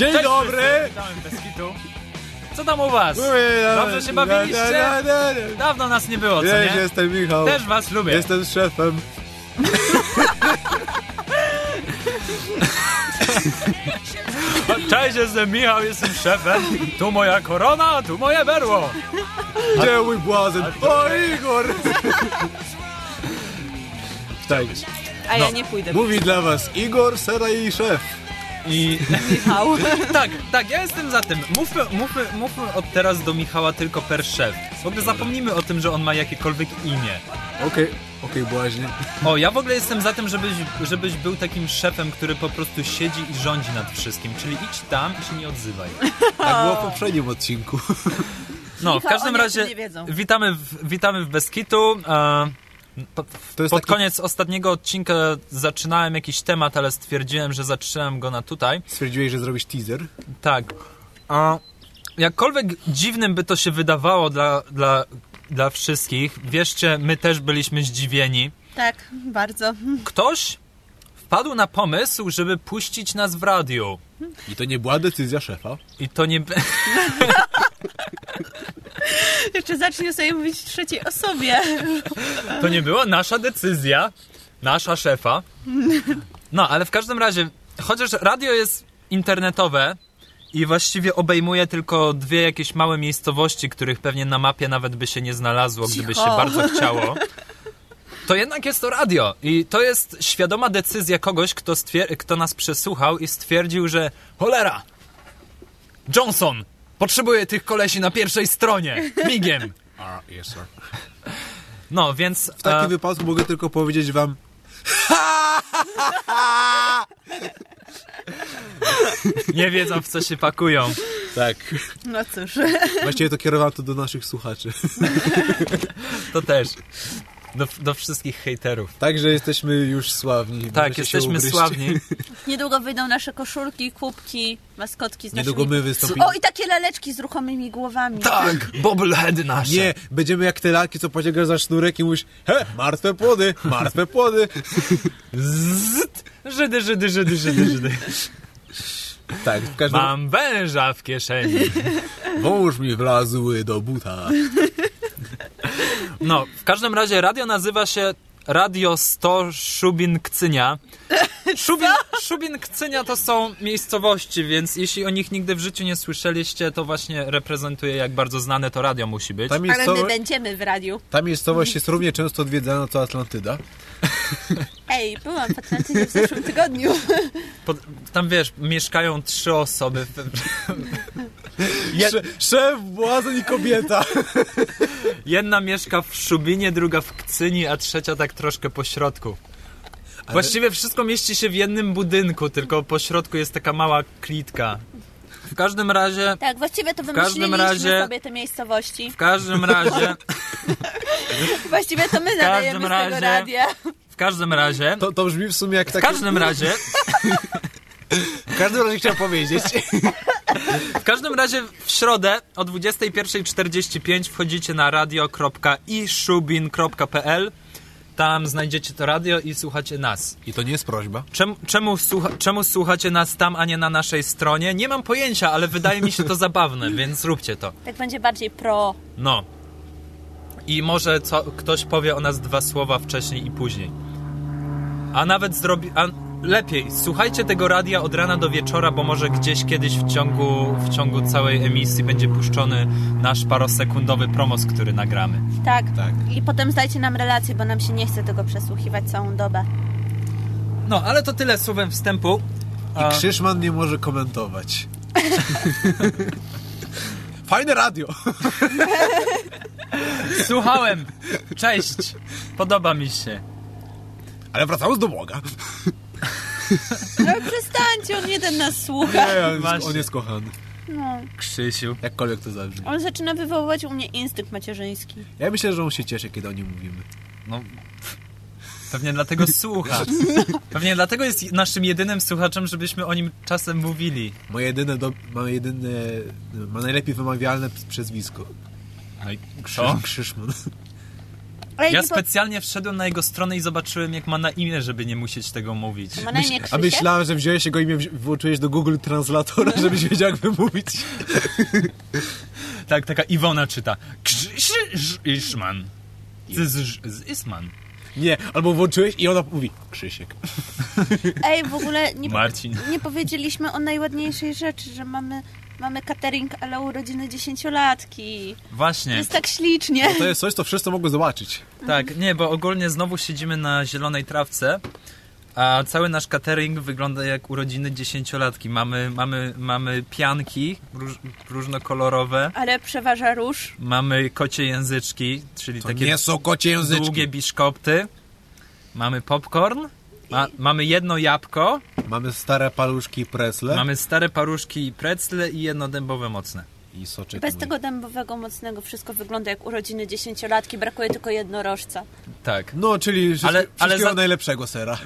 Dzień Cześć dobry! wszyscy, Witamy w Beskitu. Co tam u was? Dobrze się bawiliście? Dawno nas nie było, co Cześć, nie? jestem Michał. Też was lubię. Jestem szefem. Cześć, jestem Michał, jestem szefem. Tu moja korona, tu moje berło. Gdzie mój błazen? O, Igor! Tak, A ja nie pójdę. mówi dla was Igor, Sera i szef. I Michał. tak, tak, ja jestem za tym. Mówmy, mówmy, mówmy od teraz do Michała tylko per szef. W ogóle zapomnijmy o tym, że on ma jakiekolwiek imię. Okej, okej, błaźnie. O, ja w ogóle jestem za tym, żebyś, żebyś był takim szefem, który po prostu siedzi i rządzi nad wszystkim. Czyli idź tam i się nie odzywaj. Tak było w poprzednim odcinku. No, w każdym razie tym nie wiedzą. witamy w, witamy w Beskitu. E, po, To jest pod taki- koniec ostatniego odcinka zaczynałem jakiś temat, ale stwierdziłem, że zaczynałem go na tutaj. Stwierdziłeś, że zrobisz teaser? Tak. A jakkolwiek dziwnym by to się wydawało dla, dla, dla wszystkich, wierzcie, my też byliśmy zdziwieni. Tak, bardzo. Ktoś wpadł na pomysł, żeby puścić nas w radiu. I to nie była decyzja szefa. I to nie... Jeszcze zacznie sobie mówić w trzeciej osobie. To nie była nasza decyzja, nasza szefa. No, ale w każdym razie, chociaż radio jest internetowe i właściwie obejmuje tylko dwie jakieś małe miejscowości, których pewnie na mapie nawet by się nie znalazło, gdyby się Cicho. bardzo chciało. To jednak jest to radio i to jest świadoma decyzja kogoś, kto, kto nas przesłuchał i stwierdził, że cholera, Johnson, potrzebuje tych kolesi na pierwszej stronie, migiem. A, yes sir. No, więc... W takim e, wypadku mogę tylko powiedzieć wam... Nie wiedzą, w co się pakują. Tak. No cóż. Właściwie to kierowałem to do naszych słuchaczy. To też. Do, do wszystkich hejterów. Także jesteśmy już sławni. Tak, jesteśmy sławni. Niedługo wyjdą nasze koszulki, kubki, maskotki z Niedługo naszymi... my wystąpimy. O, i takie laleczki z ruchomymi głowami. Tak, bobbleheady nasze. Nie, będziemy jak te lalki, co pociągasz za sznurek i mówisz He, martwe płody, martwe płody. Zzzt. Żydy, Żydy, Żydy, Żydy, Żydy. Tak, w każdym Mam węża w kieszeni. Wąż mi wlazły do buta. No, w każdym razie radio nazywa się Radio 100 Szubin Kcynia. Szubin, Szubin Kcynia to są miejscowości, więc jeśli o nich nigdy w życiu nie słyszeliście, to właśnie reprezentuje jak bardzo znane to radio musi być. Ale my będziemy w radiu. Ta miejscowość jest równie często odwiedzana co Atlantyda. Ej, byłam w Atlantydzie w zeszłym tygodniu. Pod, tam wiesz, mieszkają trzy osoby. Je, Sze- Szef, błazen i kobieta. Jedna mieszka w Szubinie, druga w Kcyni, a trzecia tak troszkę po środku. Właściwie wszystko mieści się w jednym budynku, tylko po środku jest taka mała klitka. W każdym razie, Tak, właściwie to każdym wymyśliliśmy razie- sobie te miejscowości. w każdym razie, Właściwie to my nadajemy z tego razie- radia. w każdym razie, To, to brzmi w sumie jak w takie... każdym razie, W każdym razie chciałem powiedzieć. w każdym razie w środę o 21.45 wchodzicie na radio.ishubin.pl Tam znajdziecie to radio i słuchacie nas. I to nie jest prośba. Czemu, czemu, słucha, czemu słuchacie nas tam, a nie na naszej stronie? Nie mam pojęcia, ale wydaje mi się to zabawne, więc zróbcie to. Tak będzie bardziej pro. No. I może co, ktoś powie o nas dwa słowa wcześniej i później. A nawet zrobi... A lepiej, słuchajcie tego radia od rana do wieczora, bo może gdzieś kiedyś w ciągu, w ciągu całej emisji będzie puszczony nasz parosekundowy promos, który nagramy. Tak. Tak. I potem zdajcie nam relację, bo nam się nie chce tego przesłuchiwać całą dobę. No, ale to tyle słowem wstępu. I Krzyszman nie może komentować. Fajne radio. Słuchałem. Cześć. Podoba mi się. Ale wracając do Boga. No przestańcie, on jeden nas słucha. Nie, on jest, on jest kochany. No. Krzysiu. Jakkolwiek to zabrzmi. On zaczyna wywoływać u mnie instynkt macierzyński. Ja myślę, że on się cieszy, kiedy o nim mówimy. No, pewnie dlatego słucha. Pewnie dlatego jest naszym jedynym słuchaczem, żebyśmy o nim czasem mówili. Ma jedyne, do, ma jedyne, ma najlepiej wymawialne przezwisko. No i Krzyż, Krzyszman. Ale Ja specjalnie wszedłem na jego stronę i zobaczyłem, jak ma na imię, żeby nie musieć tego mówić. Ma na imię A myślałem, że wziąłeś jego imię, włączyłeś do Google Translatora, żebyś wiedział, jak wymówić. Tak, taka Iwona czyta. Krzyszman. Z Isman. Nie, albo włączyłeś i ona mówi Krzysiek. Ej, w ogóle nie, Marcin. nie powiedzieliśmy o najładniejszej rzeczy, że mamy, mamy catering ale urodziny dziesięciolatki. Właśnie. Jest tak ślicznie. To jest coś, co wszyscy mogą zobaczyć. Tak, nie, bo ogólnie znowu siedzimy na zielonej trawce, a cały nasz catering wygląda jak urodziny dziesięciolatki. Mamy, mamy, mamy pianki róż, różnokolorowe, Ale przeważa róż. mamy kocie języczki, czyli To takie nie są kocie języczki. długie biszkopty, mamy popcorn, ma, mamy jedno jabłko, Mamy stare paluszki presle mamy stare paruszki i precle i jedno dębowe mocne. i soczek Bez mój. tego dębowego mocnego wszystko wygląda jak urodziny dziesięciolatki. Brakuje tylko jednorożca. Tak. No, czyli wszystko, Ale- ale wszystkiego za- najlepszego sera.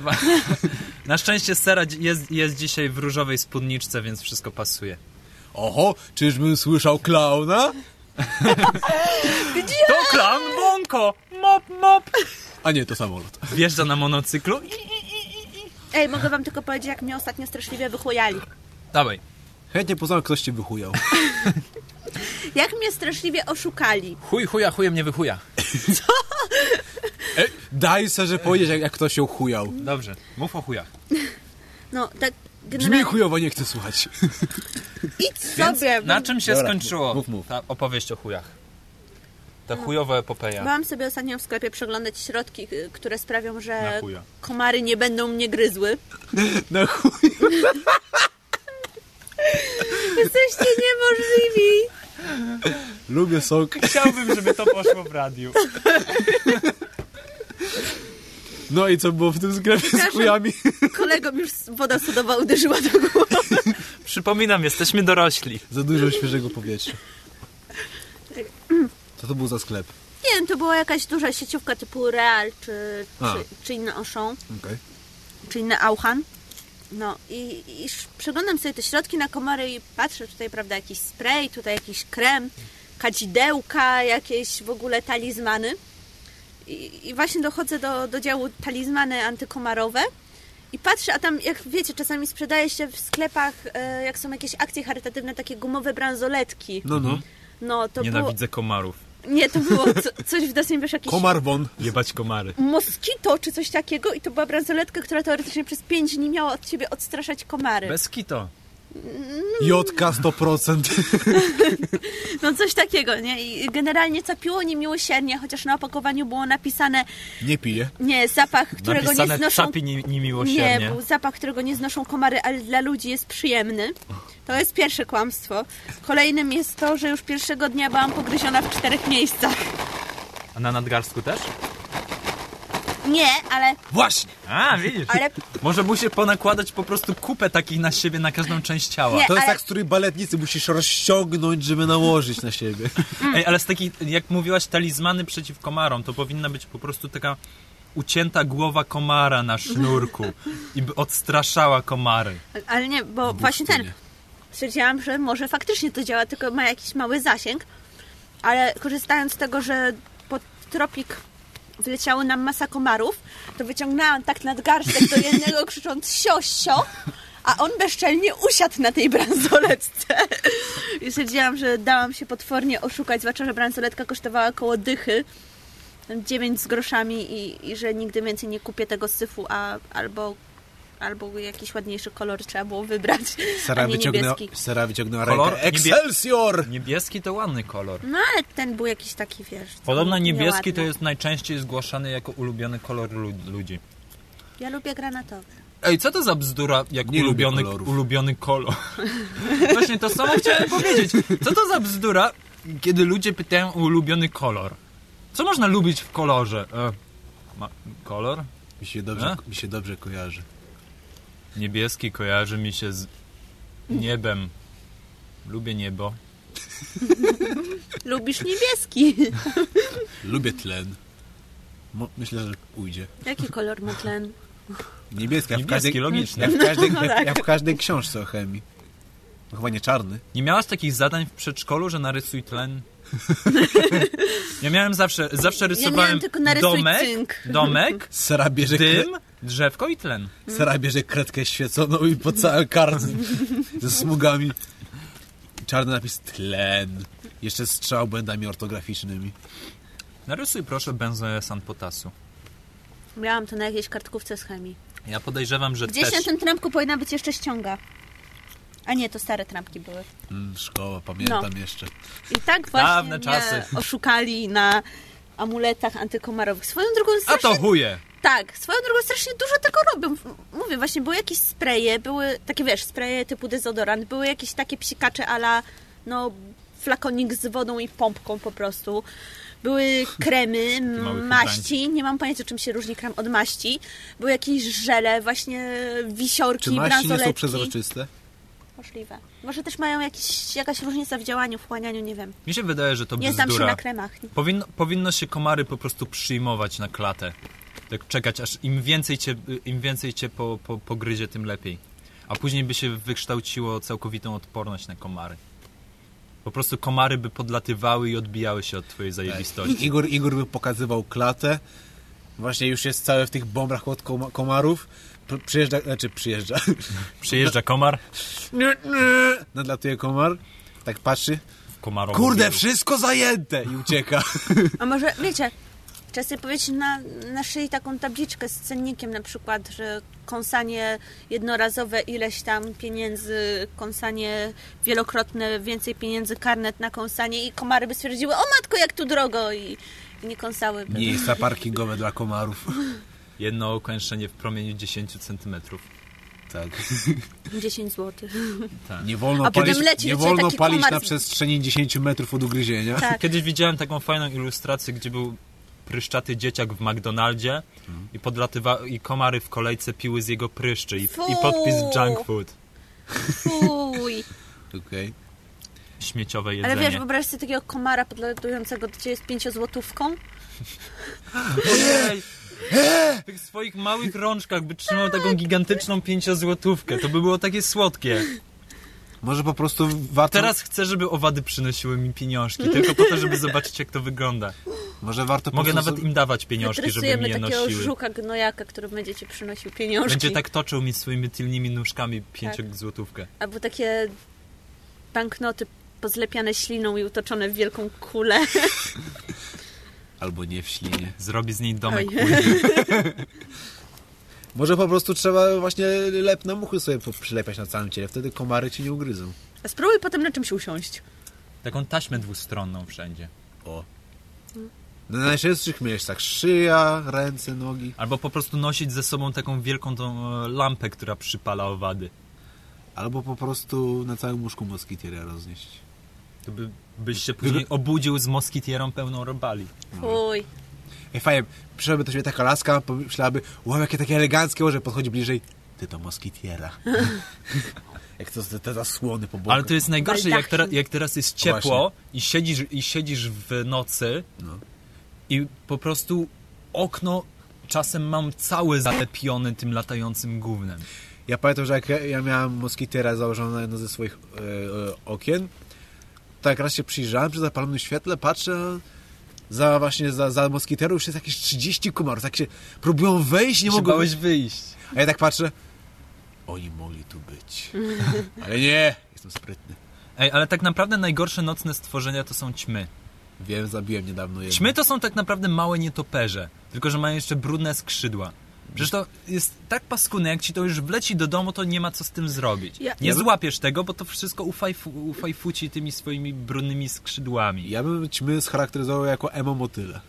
Na szczęście Sera jest, jest dzisiaj w różowej spódniczce, więc wszystko pasuje. Oho, czyżbym słyszał klauna? To klan Bonko! Mop, mop! A nie, to samolot. Wjeżdża na monocyklu i... Ej, mogę wam tylko powiedzieć, jak mnie ostatnio straszliwie wychujali. Dawaj. Chętnie poznam, ktoś cię wychujał. Jak mnie straszliwie oszukali. Chuj, chuja, chujem nie wychuja. Ej, daj że powiedzieć, jak, jak ktoś się chujał. Dobrze, mów o chujach. No, tak Brzmi generalnie... chujowo, nie chcę słuchać. Idź Więc sobie. na czym się Dobra, skończyło mów, mów. ta opowieść o chujach? Ta chujowa epopeja. Byłam sobie ostatnio w sklepie przeglądać środki, y, które sprawią, że komary nie będą mnie gryzły. Na chuj. Jesteście niemożliwi. Lubię sok. Chciałbym, żeby to poszło w radiu. No i co było w tym sklepie z Przepraszam. chujami? Kolegom już woda sodowa uderzyła do głowy. Przypominam, jesteśmy dorośli. Za dużo świeżego powietrza. Co to był za sklep? Nie wiem, to była jakaś duża sieciówka typu Real czy, czy, czy inne Auchan, Okej. czy inne Auchan. No i, i przeglądam sobie te środki na komary i patrzę tutaj, prawda, jakiś spray, tutaj jakiś krem, kadzidełka, jakieś w ogóle talizmany. I, i właśnie dochodzę do, do działu talizmany antykomarowe i patrzę, a tam, jak wiecie, czasami sprzedaje się w sklepach, e, jak są jakieś akcje charytatywne, takie gumowe bransoletki. No, no. No, to było... Nienawidzę komarów. Nie, to było co, coś w deseń, wiesz, jakiś Komar won. Jebać komary. moskito czy coś takiego i to była bransoletka, która teoretycznie przez 5 dni miała od ciebie odstraszać komary. Bez kito. Jotka 100%. No coś takiego, nie? I generalnie capiło niemiłosiernie, chociaż na opakowaniu było napisane Nie piję. nie, zapach, którego Napisane nie znoszą... capi ni- Nie, niemiłosiernie. był zapach, którego nie znoszą komary, ale dla ludzi jest przyjemny. To jest pierwsze kłamstwo. Kolejnym jest to, że już pierwszego dnia byłam pogryziona w czterech miejscach. A na nadgarstku też? Nie, ale, Właśnie. A, widzisz. ale Może musi ponakładać po prostu kupę takich na siebie na każdą część ciała. Nie. To jest Ale- tak, z której baletnicy musisz rozciągnąć, żeby nałożyć na siebie. Ej, ale z takich, jak mówiłaś, talizmany przeciw komarom, to powinna być po prostu taka ucięta głowa komara na sznurku i by odstraszała komary. Ale nie, bo właśnie ten. Stwierdziłam, że może faktycznie to działa, tylko ma jakiś mały zasięg. Ale korzystając z tego, że pod tropik wleciały nam masa komarów, to wyciągnęłam tak nadgarstek do jednego krzycząc sio, sio, a on bezczelnie usiadł na tej bransoletce. I stwierdziłam, że dałam się potwornie oszukać, zwłaszcza, że bransoletka kosztowała koło dychy. 9 z groszami i, i że nigdy więcej nie kupię tego syfu, a albo, albo jakiś ładniejszy kolor trzeba było wybrać, a Sara, nie wyciągnęła, niebieski. Sara wyciągnęła Kolor rękę. Excelsior! Niebieski to ładny kolor. No ale ten był jakiś taki, wiesz... Podobno niebieski nieładny. to jest najczęściej zgłaszany jako ulubiony kolor lu- ludzi. Ja lubię granatowy. Ej, co to za bzdura, jak Nie ulubiony, ulubiony kolor? Właśnie to samo chciałem powiedzieć. Co to za bzdura, kiedy ludzie pytają o ulubiony kolor? Co można lubić w kolorze? E, ma, kolor? Mi się dobrze, A? mi się dobrze kojarzy. Niebieski kojarzy mi się z niebem. Lubię niebo. Lubisz niebieski. Lubię tlen. Mo- Myślę, że ujdzie. Jaki kolor ma tlen? Niebieski, jak w Niebieski, każdej, logiczne. jak w każdej, No tak. jak w każdej książce o chemii. No chyba nie czarny. Nie miałaś takich zadań w przedszkolu, że narysuj tlen? Ja miałem zawsze, zawsze rysowałem miałem tylko narysuj domek, cynk. domek, Sara bierze, dym, drzewko i tlen. Sara bierze kredkę świeconą i po całej kartce ze smugami. Czarny napis tlen. Jeszcze strzał błędami ortograficznymi. Narysuj proszę benzoesan potasu. Miałam to na jakiejś kartkówce z chemii. Ja podejrzewam, że Gdzieś też... na tym trampku powinna być jeszcze ściąga. A nie, to stare trampki były. Mm, szkoła, pamiętam No. jeszcze. I tak właśnie Dawne mnie czasy. oszukali na amuletach antykomarowych. Swoją drogą A strasznie... to chuje! Tak, swoją drogą strasznie dużo tego robią. Mówię, właśnie były jakieś spreje, były takie, wiesz, spreje typu dezodorant, były jakieś takie psikacze ala, no, flakonik z wodą i pompką po prostu. Były kremy, maści, nie mam pojęcia czym się różni krem od maści. Były jakieś żele, właśnie wisiorki, Czy maści nie są przezroczyste? Możliwe. Może też mają jakiś, jakaś różnica w działaniu, wchłanianiu, nie wiem. Mi się wydaje, że to Nie znam się bzdura. na kremach. Nie? Powinno, powinno się komary po prostu przyjmować na klatę. Tak czekać, aż im więcej cię, im więcej cię po, po, pogryzie, tym lepiej. A później by się wykształciło całkowitą odporność na komary. Po prostu komary by podlatywały i odbijały się od twojej zajebistości. Igor, Igor by pokazywał klatę. Właśnie już jest cały w tych bombrach od koma- komarów. Pr- Przyjeżdża, znaczy przyjeżdża. Przyjeżdża komar Nadlatuje komar. Tak patrzy. w komarową Kurde, wieżę. wszystko zajęte! I ucieka. A może, wiecie, trzeba sobie powiedzieć na, na szyi taką tabliczkę z cennikiem na przykład, że kąsanie jednorazowe ileś tam pieniędzy, kąsanie wielokrotne więcej pieniędzy, karnet na kąsanie i komary by stwierdziły, o matko, jak tu drogo i, i nie kąsałyby. Miejsca parkingowe dla komarów. Jedno okęszczenie w promieniu 10 centymetrów. Tak. 10 zł. Nie wolno A palić, leci, nie wolno palić komar na przestrzeni 10 metrów od ugryzienia. Tak. Kiedyś widziałem taką fajną ilustrację, gdzie był pryszczaty dzieciak w McDonaldzie i podlatywa i komary w kolejce piły z jego pryszczy i, i podpis junk food. Fuj. Okej. Śmieciowe Ale jedzenie. wiesz, wyobraź sobie takiego komara podlatującego, gdzie jest pięciozłotówką. Ojej! W tych swoich małych rączkach by trzymał taką gigantyczną pięciozłotówkę. To by było takie słodkie. Może po prostu warto... Teraz chcę, żeby owady przynosiły mi pieniążki, tylko po to, żeby zobaczyć, jak to wygląda. Może warto Mogę prostu... nawet im dawać pieniążki, żeby mi je takiego nosiły. żuka gnojaka, który będzie ci przynosił pieniążki. Będzie tak toczył mi swoimi tylnymi nóżkami pięciozłotówkę. Albo takie banknoty pozlepiane śliną i utoczone w wielką kulę. Albo nie w ślinie. Zrobi z niej domek. Może po prostu trzeba właśnie lepne muchy sobie przylepiać na całym ciele. Wtedy komary ci nie ugryzą. A spróbuj potem na czymś usiąść. Taką taśmę dwustronną wszędzie. O. Na najczęstszych miejscach. Szyja, ręce, nogi. Albo po prostu nosić ze sobą taką wielką tą e, lampę, która przypala owady. Albo po prostu na całym łóżku moskitiera roznieść. To by, byś się później obudził z moskitierą pełną robali. Fuj. Ej, fajnie, przyszłaby do siebie taka laska, pomyślałaby, wow, jakie takie eleganckie łoże, podchodzi bliżej. Ty to moskitiera. Jak to te, te zasłony po bokach. Ale to jest najgorsze, jak, teraz, jak teraz jest ciepło i siedzisz, i siedzisz w nocy No. i po prostu okno czasem mam całe zalepione tym latającym gównem. Ja pamiętam, że jak ja, miałem moskitiera założoną na jedno ze swoich e, e, okien, tak raz się przyjrzałem przy zapalonym świetle, patrzę, za właśnie za, za moskiterą już jest jakieś 30 komarów, tak się próbują wejść, nie mogą... mogłeś wyjść. A ja tak patrzę, oni mogli tu być. Ale nie, jestem sprytny. Ej, ale tak naprawdę najgorsze nocne stworzenia to są ćmy. Wiem, zabiłem niedawno jedno. Ćmy to są tak naprawdę małe nietoperze, tylko że mają jeszcze brudne skrzydła. Przecież to jest tak paskudne, jak ci to już wleci do domu, to nie ma co z tym zrobić. Ja- Nie Ja złapiesz tego, bo to wszystko ufajfu, ufajfuci tymi swoimi brudnymi skrzydłami. Ja bym ćmy scharakteryzował jako emo motyle.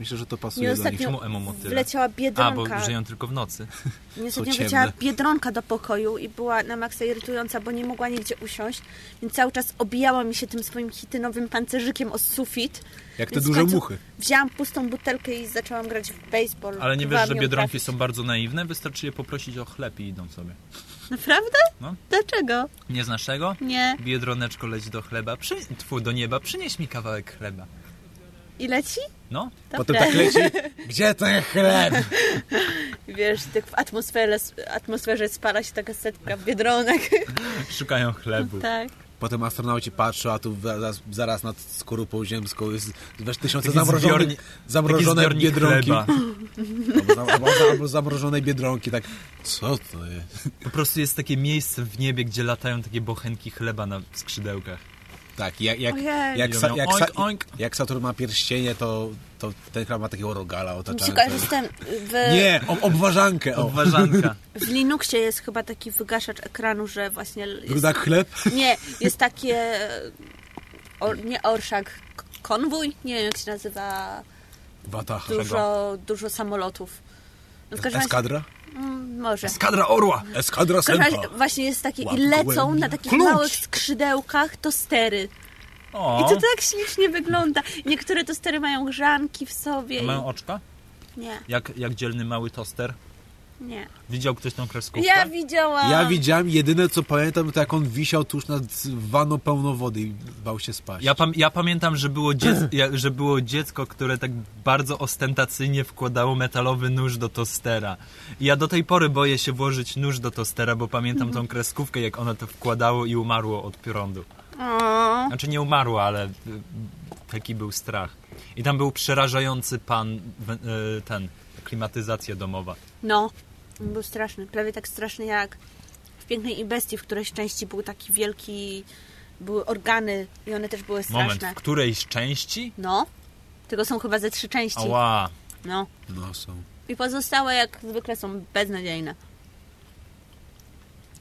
Myślę, że to pasuje do nich. Czemu emo motyle? wleciała A, bo biedronka. żyją tylko w nocy. Nie ostatnio wleciała biedronka do pokoju i była na maksa irytująca, bo nie mogła nigdzie usiąść. Więc cały czas obijała mi się tym swoim hitynowym pancerzykiem o sufit. Jak te duże muchy. Wzięłam pustą butelkę i zaczęłam grać w baseball. Ale nie wiesz, że biedronki trafić. są bardzo naiwne? Wystarczy je poprosić o chleb i idą sobie. Naprawdę? No. Dlaczego? Nie znasz tego? Nie. Biedroneczko leć do chleba, przy... Tfu, do nieba, przynieś mi kawałek chleba. I leci? No, Potem Dobre. tak leci. Gdzie ten chleb? Wiesz, tak w atmosferze, atmosferze spala się taka setka biedronek. szukają chlebu. tak. potem astronauci patrzą, a tu zaraz, zaraz nad skorupą ziemską jest wiesz, tysiące Taki zamrożonych, zamrożone biedronki. Albo, albo, albo zamrożone biedronki, tak, co to jest? Po prostu jest takie miejsce w niebie, gdzie latają takie bochenki chleba na skrzydełkach. Tak, jak, jak, Ojej. jak, sa, jak, oink, sa, oink. jak Saturn ma pierścienie, to, to ten chleb ma takiego rogala otaczającego. tym, w, Nie, ob, obwarzankę, o. Obwarzanka. w Linuxie jest chyba taki wygaszacz ekranu, że właśnie... Jest, Grudak chleb? nie, jest takie... Or, nie orszak, konwój? Nie wiem jak się nazywa. Watacha. Dużo, dużo samolotów. No, w każdym razie- Eskadra? Mm, może. Kadra orła! Eskadra razie właśnie jest takie i lecą na takich Klucz. małych skrzydełkach tostery. O, I to tak ślicznie wygląda. Niektóre tostery mają grzanki w sobie. A mają oczka? Nie, Jak, jak dzielny mały toster. Nie. Widział ktoś tą kreskówkę? Ja widziałam. Ja widziałem, jedyne co pamiętam, to jak on wisiał tuż nad wanną pełną wody i bał się spać. Ja, pam- ja pamiętam, że było, że było dziecko, które tak bardzo ostentacyjnie wkładało metalowy nóż do tostera. I ja do tej pory boję się włożyć nóż do tostera, bo pamiętam tą kreskówkę, jak ono to wkładało i umarło od prądu. O, Znaczy nie umarło, ale y, taki był strach. I tam był przerażający pan, y, ten, klimatyzacja domowa. no, był straszny. Prawie tak straszny jak w Pięknej i Bestii, w którejś części był taki wielki... Były organy i one też były straszne. Moment, w którejś części? No. Tylko są chyba ze trzy części. Ała. No. No są. I pozostałe jak zwykle są beznadziejne.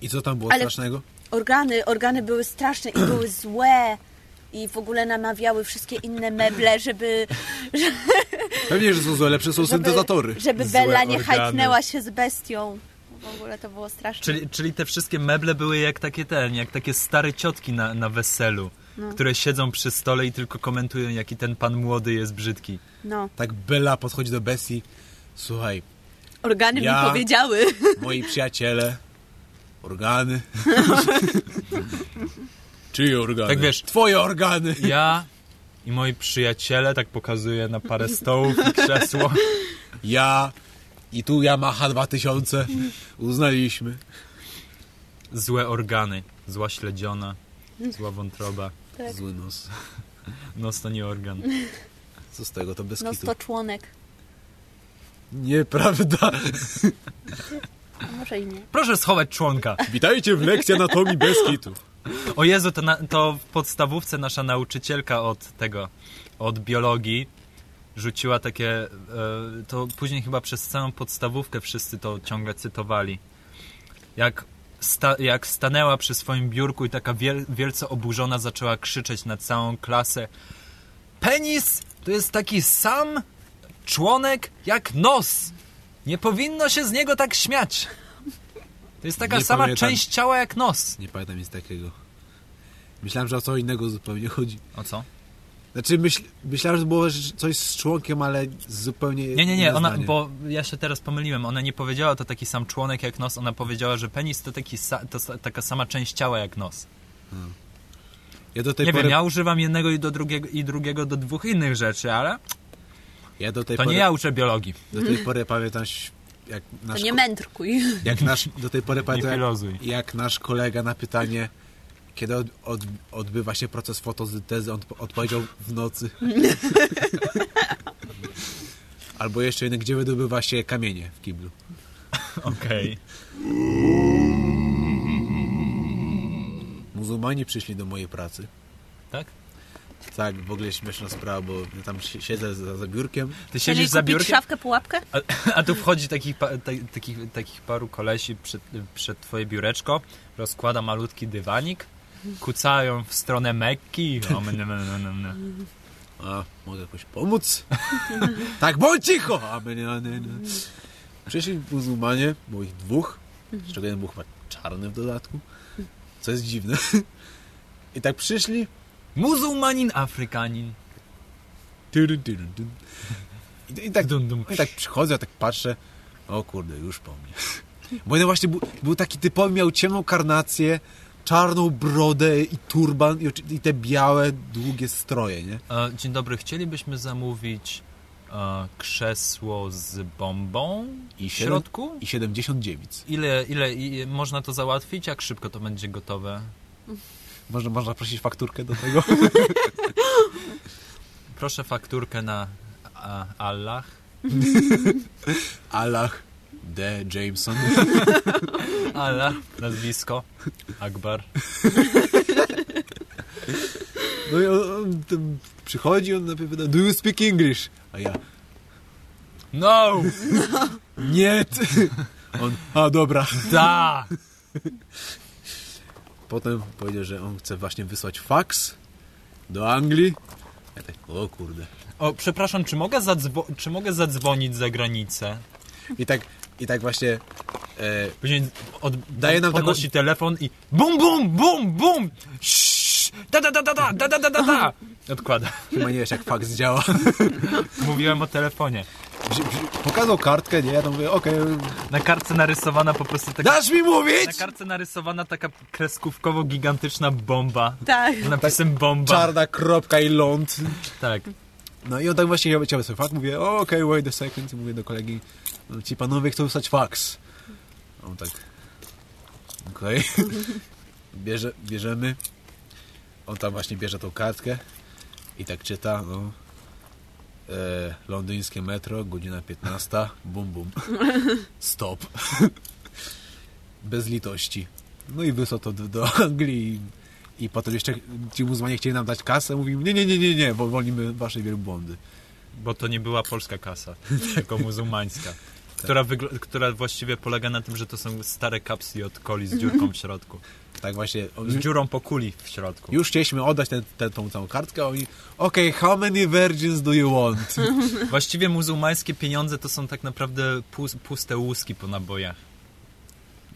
I co tam było Ale- strasznego? Organy, organy były straszne i były złe. I w ogóle namawiały wszystkie inne meble, żeby, Pewnie, że są złe, lepsze są żeby, syntezatory. żeby Złe Bella nie organy. hajtnęła się z bestią. W ogóle to było straszne. Czyli, czyli te wszystkie meble były jak takie ten, jak takie stare ciotki na, na weselu, No. które siedzą przy stole i tylko komentują, jaki ten pan młody jest brzydki. No. Tak Bella podchodzi do Bessie. Słuchaj, Organy Ja- mi powiedziały. moi przyjaciele, organy. Czyje organy? Tak wiesz- Twoje organy. Ja i moi przyjaciele, tak pokazuję na parę stołów i krzesło. Ja i tu Yamaha 2000 uznaliśmy. Złe organy, zła śledziona, zła wątroba. Tak. Zły nos. Nos to nie organ. Co z tego, to bez No kitu. to członek. Nieprawda. A może i nie. Proszę schować członka. Witajcie w lekcji anatomii bez kitu. O Jezu, to, na, to w podstawówce nasza nauczycielka od tego, od biologii rzuciła takie, e, to później chyba przez całą podstawówkę wszyscy to ciągle cytowali. Jak, sta, jak stanęła przy swoim biurku i taka wiel, wielce oburzona zaczęła krzyczeć na całą klasę Penis to jest taki sam członek jak nos. Nie powinno się z niego tak śmiać. To jest taka Nie sama pamiętam. część ciała jak nos. Nie pamiętam nic takiego. Myślałem, że o co innego zupełnie chodzi. O co? Znaczy, myśl, myślałem, że było coś z członkiem, ale zupełnie. Nie, nie, nie, ona, bo ja się teraz pomyliłem. Ona nie powiedziała to taki sam członek jak nos, ona powiedziała, że penis to, taki sa, to taka sama część ciała jak nos. Ja do tej Nie pory, wiem, ja używam jednego i do drugiego i drugiego do dwóch innych rzeczy, ale ja do tej to pory, nie ja uczę biologii. Do tej pory pamiętam, jak To nasz, nie ko- mędrkuj. jak nasz do tej pory pamiętam, jak, jak nasz kolega na pytanie, kiedy od, od, odbywa się proces fotosyntezy, on po- odpowiedział w nocy. Albo jeszcze inny, gdzie wydobywa się kamienie w kiblu. Okej. Muzułmanie przyszli do mojej pracy. Tak? Tak, w ogóle śmieszna sprawa, bo ja tam si- siedzę za, za biurkiem. Ty Chcieli siedzisz za kupić biurkiem, szafkę, pułapkę? a, a tu wchodzi takich, pa, ta, takich, takich paru kolesi przed, przed twoje biureczko, rozkłada malutki dywanik, kucają w stronę Mekki. O, my, my, my, my, my. A, mogę jakoś pomóc? tak, bądź cicho! A my nie, nie, nie. Przyszli muzułmanie, było ich dwóch, z czego jeden był chyba czarny w dodatku, co jest dziwne. I tak przyszli, Muzułmanin, Afrykanin. I, i tak. I tak przychodzę, ja tak patrzę, o kurde, już po mnie. Bo jeden właśnie był, był taki typowy, miał ciemną karnację, czarną brodę i turban i, i te białe, długie stroje, nie? E, Dzień dobry, chcielibyśmy zamówić e, krzesło z bombą I w środku. I 79. Ile, ile i, można to załatwić? Jak szybko to będzie gotowe? Można, można prosić fakturkę do tego? Proszę fakturkę na a, Allah. Allah D. Jameson. Allah, nazwisko. Akbar. No i on, on tam przychodzi, on najpierw pyta, do you speak English? A ja, No! nie. On, a dobra. Da! Potem powiedział, że on chce właśnie wysłać fax do Anglii. Ja tak, o kurde. O, przepraszam, czy mogę, zadzwo- czy mogę zadzwonić za granicę? I tak, i tak właśnie e, Później od, Daje nam podnosi telefon i bum, bum, bum, bum! Sz, Da, da, da, da, da, da, da, da, da, da. Odkłada. chyba nie wiesz jak fax działa. Mówiłem o telefonie. Pokazał kartkę, nie? Ja to mówię, okej, Na kartce narysowana po prostu taka... dasz mi Na mówić? kartce narysowana taka kreskówkowo-gigantyczna bomba. Tak. Z napisem bomba. Czarna kropka i ląd. Tak. No i on tak właśnie chciał- chciał sobie fax. Mówię, okej, wait a second. Mówię do kolegi, no, ci panowie chcą wysłać fax. A on tak, okej. Bierze, bierzemy. On tam właśnie bierze tą kartkę i tak czyta, no. E, londyńskie metro, godzina 15, bum bum. Stop. Bez litości. No i wysłał to do, do Anglii i, i potem jeszcze ci muzułmanie chcieli nam dać kasę. Mówimy, nie, nie, nie, nie, nie, bo wolimy wasze wielbłądy. Bo to nie była polska kasa, tylko muzułmańska. Która, wygl- która właściwie polega na tym, że to są stare kapsy od coli z dziurką w środku. Tak właśnie. Z dziurą po kuli w środku. Już chcieliśmy oddać tę ten, tą całą kartkę, a oni, okej, how many virgins do you want? Właściwie muzułmańskie pieniądze to są tak naprawdę pus- puste łuski po nabojach.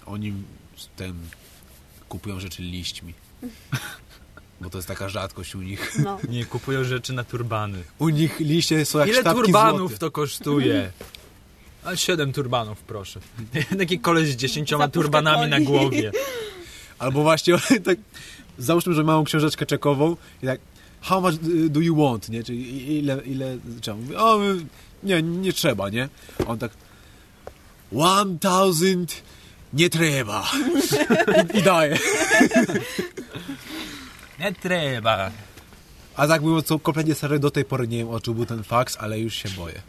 Oni ten, kupują rzeczy liśćmi. Bo to jest taka rzadkość u nich. No. Nie, kupują rzeczy na turbany. U nich liście są jak Ile turbanów złote. to kosztuje? A siedem turbanów, proszę. Taki koleś z dziesięcioma turbanami na głowie. Albo właśnie tak, załóżmy, że małą książeczkę czekową i tak, how much do you want, nie? Czyli ile, ile. Mówię, o, nie, nie trzeba, nie? On tak, one thousand, nie trzeba. I, i daje. Nie trzeba. A tak mówiąc, co kompletnie serio, do tej pory nie wiem, o czym był ten faks, ale już się boję.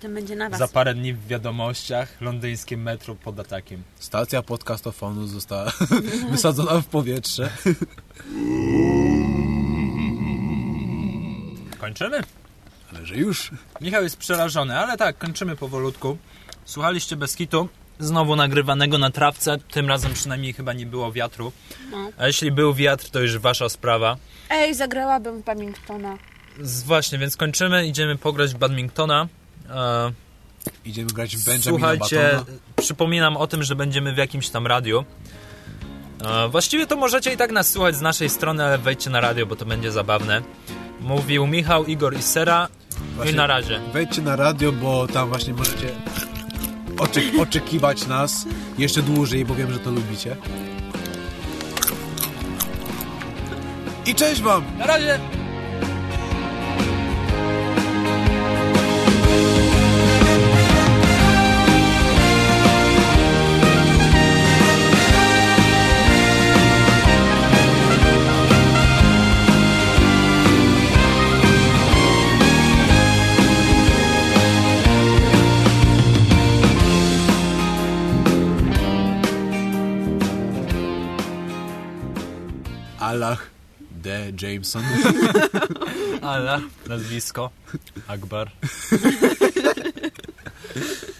Potem będzie na was. Za parę dni w wiadomościach londyńskie metro pod atakiem. Stacja podcastofonu została wysadzona w powietrze. Kończymy? Ale że już. Michał jest przerażony, ale tak, kończymy powolutku. Słuchaliście bez kitu, znowu nagrywanego na trawce. Tym razem przynajmniej chyba nie było wiatru. No. A jeśli był wiatr, to już wasza sprawa. Ej, zagrałabym w badmintona. Z, właśnie, więc kończymy, idziemy pograć w badmintona. E, Idziemy grać w Benjamina Słuchajcie, Batona. przypominam o tym, że będziemy w jakimś tam radiu. E, właściwie to możecie i tak nas słuchać z naszej strony, ale wejdźcie na radio, bo to będzie zabawne. Mówił Michał, Igor i Sera. Właśnie I na razie. Wejdźcie na radio, bo tam właśnie możecie oczek oczekiwać nas jeszcze dłużej, bo wiem, że to lubicie. I cześć wam! Na razie! Simpson. Ala, nazwisko, Akbar.